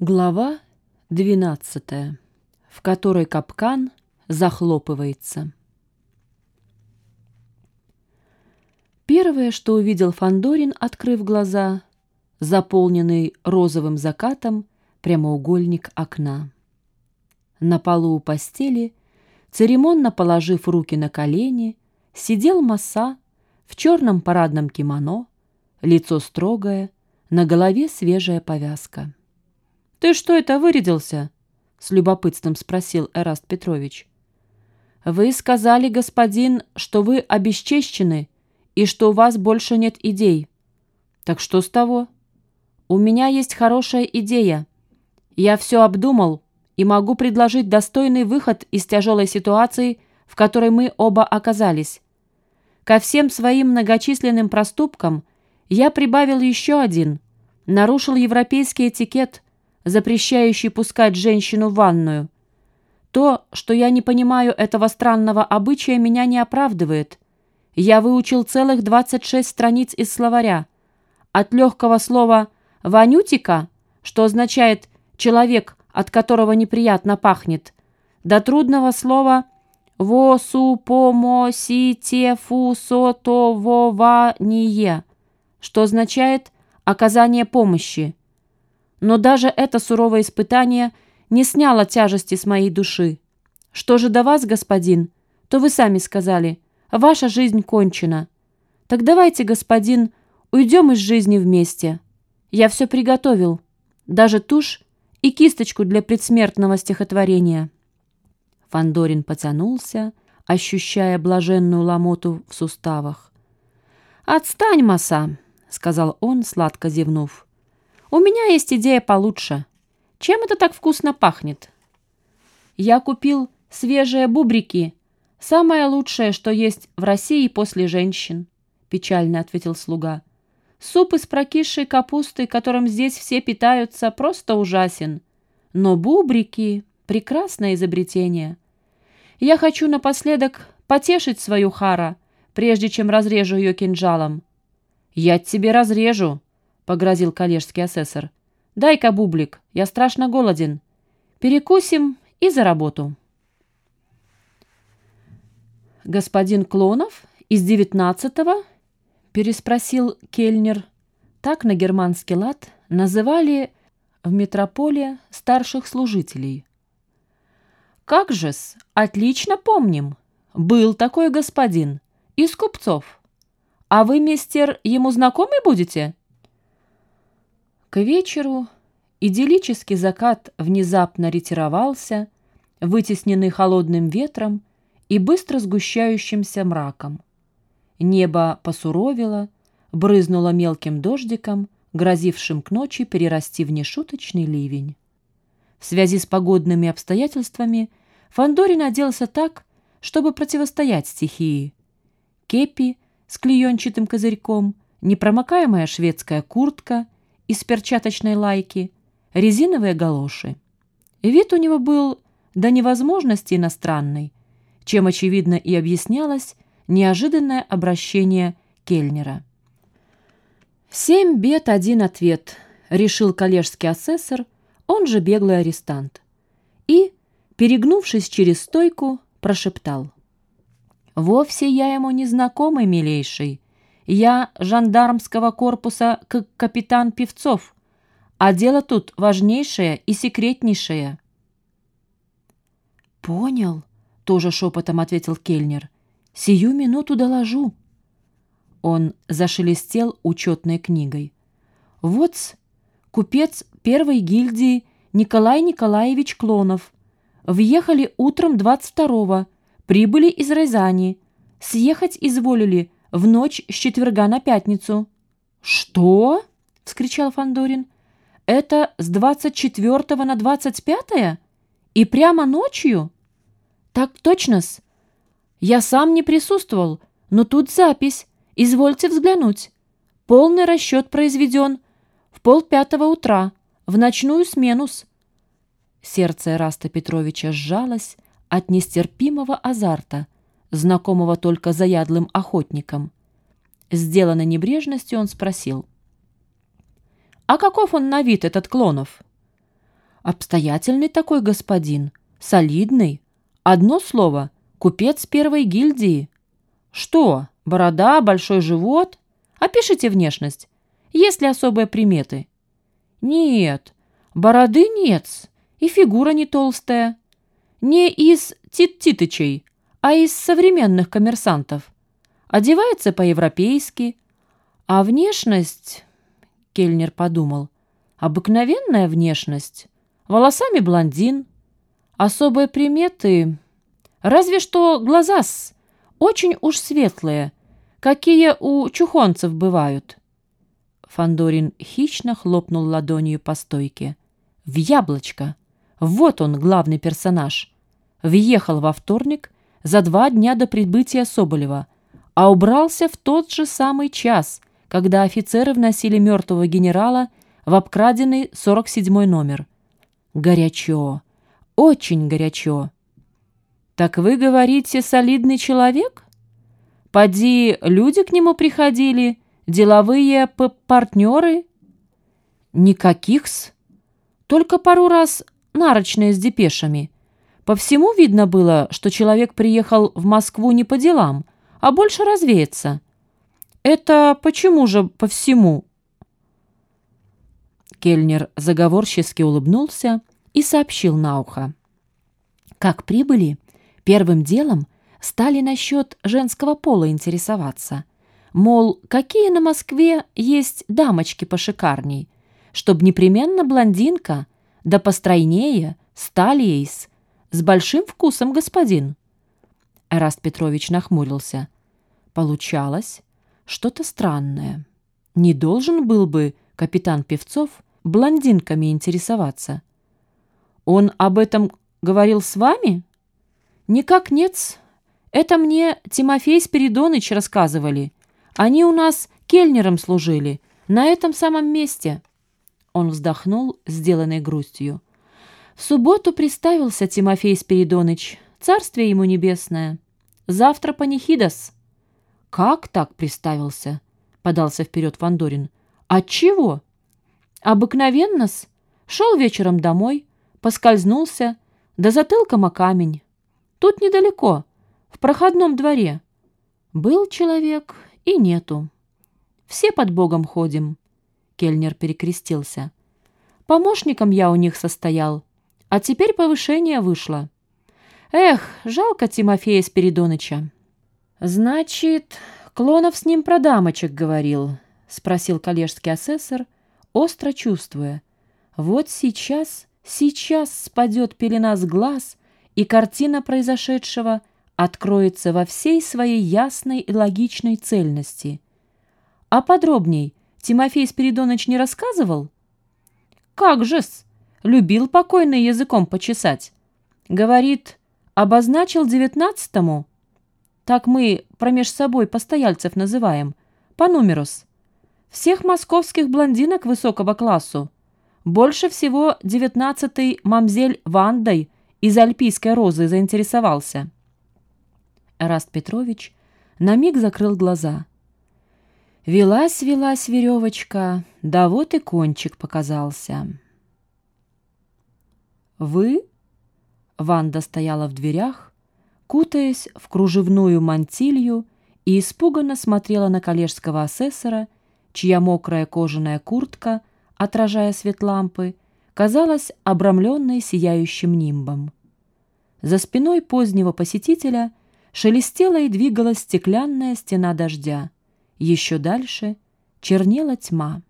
Глава 12, в которой капкан захлопывается. Первое, что увидел Фандорин, открыв глаза, заполненный розовым закатом прямоугольник окна. На полу у постели, церемонно положив руки на колени, сидел Маса в черном парадном кимоно, лицо строгое, на голове свежая повязка. «Ты что это вырядился?» — с любопытством спросил Эраст Петрович. «Вы сказали, господин, что вы обесчещены и что у вас больше нет идей. Так что с того? У меня есть хорошая идея. Я все обдумал и могу предложить достойный выход из тяжелой ситуации, в которой мы оба оказались. Ко всем своим многочисленным проступкам я прибавил еще один, нарушил европейский этикет — запрещающий пускать женщину в ванную. То, что я не понимаю этого странного обычая, меня не оправдывает. Я выучил целых 26 страниц из словаря. От легкого слова «вонютика», что означает «человек, от которого неприятно пахнет», до трудного слова «во су по мо си те фу со то во ва ние», что означает «оказание помощи». Но даже это суровое испытание не сняло тяжести с моей души. Что же до вас, господин, то вы сами сказали, ваша жизнь кончена. Так давайте, господин, уйдем из жизни вместе. Я все приготовил, даже тушь и кисточку для предсмертного стихотворения». Фандорин потянулся, ощущая блаженную ломоту в суставах. «Отстань, Маса!» — сказал он, сладко зевнув. У меня есть идея получше. Чем это так вкусно пахнет? Я купил свежие бубрики. Самое лучшее, что есть в России после женщин, печально ответил слуга. Суп из прокисшей капусты, которым здесь все питаются, просто ужасен. Но бубрики — прекрасное изобретение. Я хочу напоследок потешить свою Хара, прежде чем разрежу ее кинжалом. «Я тебе разрежу», погрозил коллежский асессор. «Дай-ка бублик, я страшно голоден. Перекусим и за работу». «Господин Клонов из девятнадцатого?» — переспросил Кельнер. Так на германский лад называли в метрополе старших служителей. «Как же-с, отлично помним. Был такой господин, из купцов. А вы, мистер, ему знакомы будете?» К вечеру идиллический закат внезапно ретировался, вытесненный холодным ветром и быстро сгущающимся мраком. Небо посуровило, брызнуло мелким дождиком, грозившим к ночи перерасти в нешуточный ливень. В связи с погодными обстоятельствами Фандорин оделся так, чтобы противостоять стихии. Кепи с клеенчатым козырьком, непромокаемая шведская куртка — из перчаточной лайки, резиновые галоши. Вид у него был до невозможности иностранный, чем, очевидно, и объяснялось неожиданное обращение Кельнера. «Семь бед, один ответ», — решил коллежский асессор, он же беглый арестант. И, перегнувшись через стойку, прошептал. «Вовсе я ему не знакомый, милейший. Я жандармского корпуса как капитан Певцов, а дело тут важнейшее и секретнейшее». «Понял», — тоже шепотом ответил Кельнер. «Сию минуту доложу». Он зашелестел учетной книгой. вот купец первой гильдии Николай Николаевич Клонов. Въехали утром 22-го, прибыли из Рязани. Съехать изволили в ночь с четверга на пятницу». «Что?» — вскричал Фандорин. «Это с двадцать четвертого на двадцать пятое? И прямо ночью?» «Так точно-с. Я сам не присутствовал, но тут запись. Извольте взглянуть. Полный расчет произведен. В полпятого утра, в ночную смену-с». Сердце Раста Петровича сжалось от нестерпимого азарта — знакомого только заядлым охотникам. Сделанной небрежностью он спросил. «А каков он на вид, этот Клонов?» Обстоятельный такой господин, солидный. Одно слово — купец первой гильдии. Что, борода, большой живот? Опишите внешность. Есть ли особые приметы? Нет, бороды нет, и фигура не толстая. Не из тит-титычей, а из современных коммерсантов. Одевается по-европейски. А внешность, Кельнер подумал, обыкновенная внешность. Волосами блондин. Особые приметы... Разве что глаза-с, очень уж светлые, какие у чухонцев бывают. Фандорин хищно хлопнул ладонью по стойке. В яблочко! Вот он, главный персонаж. Въехал во вторник за два дня до прибытия Соболева, а убрался в тот же самый час, когда офицеры вносили мертвого генерала в обкраденный 47-й номер. Горячо, очень горячо. «Так вы говорите, солидный человек? Поди, люди к нему приходили, деловые партнеры?» «Никаких-с. Только пару раз нарочные с депешами. По всему видно было, что человек приехал в Москву не по делам, а больше развеяться. Это почему же по всему?» Кельнер заговорчески улыбнулся и сообщил на ухо. Как прибыли, первым делом стали насчет женского пола интересоваться. Мол, какие на Москве есть дамочки пошикарней, чтоб непременно блондинка, да постройнее, сталиейс, с большим вкусом господин. Эраст Петрович нахмурился. Получалось что-то странное. Не должен был бы капитан Певцов блондинками интересоваться. Он об этом говорил с вами? Никак нет. Это мне Тимофей Спиридоныч рассказывали. Они у нас кельнером служили, на этом самом месте. Он вздохнул, сделанной грустью. В субботу приставился Тимофей Спиридоныч, царствие ему небесное. Завтра панихидос. Как так приставился? Подался вперед Фандорин. Отчего? Обыкновенно-с. Шел вечером домой, поскользнулся, да затылком о камень. Тут недалеко, в проходном дворе. Был человек и нету. Все под Богом ходим. Кельнер перекрестился. Помощником я у них состоял, а теперь повышение вышло. Эх, жалко Тимофея Спиридоныча. Значит, Клонов с ним про дамочек говорил, спросил коллежский асессор, остро чувствуя. Вот сейчас, сейчас спадет пелена с глаз, и картина произошедшего откроется во всей своей ясной и логичной цельности. А подробней Тимофей Спиридонович не рассказывал? Как же-с, любил покойный языком почесать. Говорит, обозначил девятнадцатому. Так мы промеж собой постояльцев называем, по нумерус всех московских блондинок высокого классу. Больше всего девятнадцатый мамзель Вандой из Альпийской розы заинтересовался. Раст Петрович на миг закрыл глаза. Велась-велась веревочка, да вот и кончик показался. «Вы?» Ванда стояла в дверях, кутаясь в кружевную мантилью и испуганно смотрела на коллежского асессора чья мокрая кожаная куртка, отражая свет лампы, казалась обрамленной сияющим нимбом. За спиной позднего посетителя шелестела и двигалась стеклянная стена дождя. Еще дальше чернела тьма.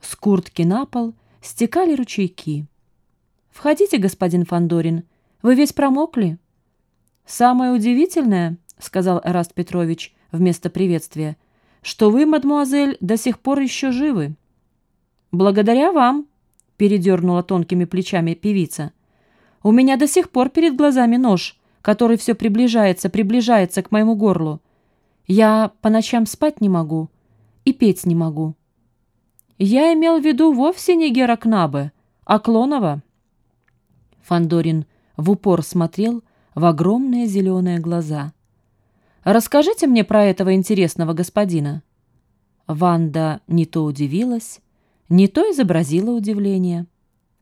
С куртки на пол стекали ручейки. «Входите, господин Фандорин, вы весь промокли?» «Самое удивительное, — сказал Эраст Петрович вместо приветствия, что вы, мадмуазель, до сих пор еще живы. Благодаря вам, передернула тонкими плечами певица. У меня до сих пор перед глазами нож, который все приближается, приближается к моему горлу. Я по ночам спать не могу и петь не могу. Я имел в виду вовсе не Гера Кнабе, а Клонова. Фандорин в упор смотрел в огромные зеленые глаза. Расскажите мне про этого интересного господина». Ванда не то удивилась, не то изобразила удивление.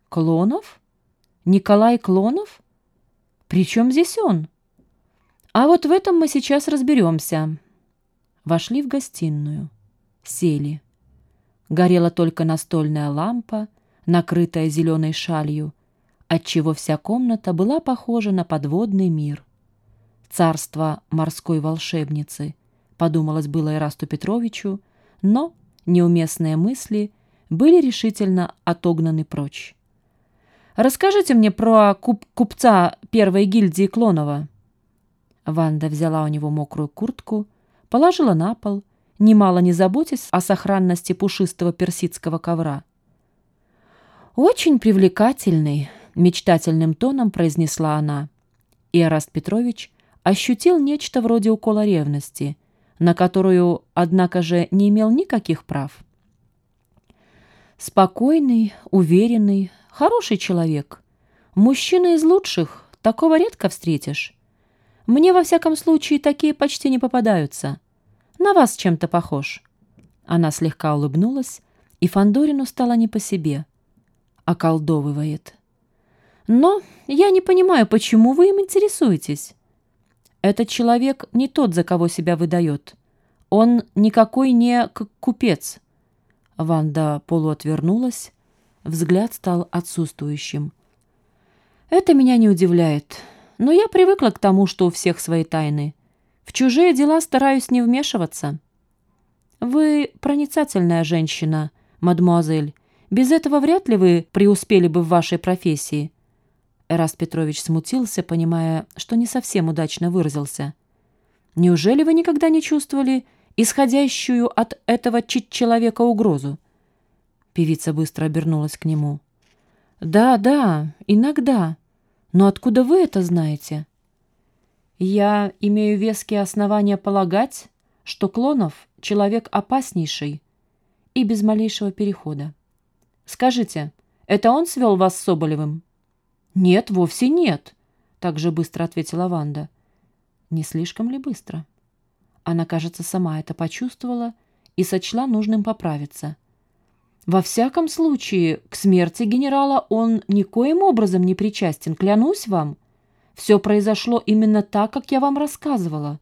Клонов? Николай Клонов? При чем здесь он? А вот в этом мы сейчас разберемся. Вошли в гостиную. Сели. Горела только настольная лампа, накрытая зеленой шалью, отчего вся комната была похожа на подводный мир. Царство морской волшебницы, подумалось было Ирасту Петровичу, но неуместные мысли были решительно отогнаны прочь. «Расскажите мне про куп купца первой гильдии Клонова». Ванда взяла у него мокрую куртку, положила на пол, немало не заботясь о сохранности пушистого персидского ковра. «Очень привлекательный», — мечтательным тоном произнесла она. И Араст Петрович ощутил нечто вроде укола ревности, на которую, однако же, не имел никаких прав. Спокойный, уверенный, хороший человек. Мужчина из лучших, такого редко встретишь. Мне, во всяком случае, такие почти не попадаются. На вас чем-то похож». Она слегка улыбнулась, и Фандорину стало не по себе. Околдовывает. «Но я не понимаю, почему вы им интересуетесь?» «Этот человек не тот, за кого себя выдает. Он никакой не купец». Ванда полуотвернулась, взгляд стал отсутствующим. «Это меня не удивляет, но я привыкла к тому, что у всех свои тайны. В чужие дела стараюсь не вмешиваться». «Вы проницательная женщина, мадемуазель. Без этого вряд ли вы преуспели бы в вашей профессии». Эраст Петрович смутился, понимая, что не совсем удачно выразился. «Неужели вы никогда не чувствовали исходящую от этого человека угрозу?» Певица быстро обернулась к нему. «Да, да, иногда. Но откуда вы это знаете?» Я имею веские основания полагать, что Клонов — человек опаснейший и без малейшего перехода. Скажите, это он свел вас с Соболевым? Нет, вовсе нет, так же быстро ответила Ванда. Не слишком ли быстро? Она, кажется, сама это почувствовала и сочла нужным поправиться. Во всяком случае, к смерти генерала он никоим образом не причастен, клянусь вам. Все произошло именно так, как я вам рассказывала.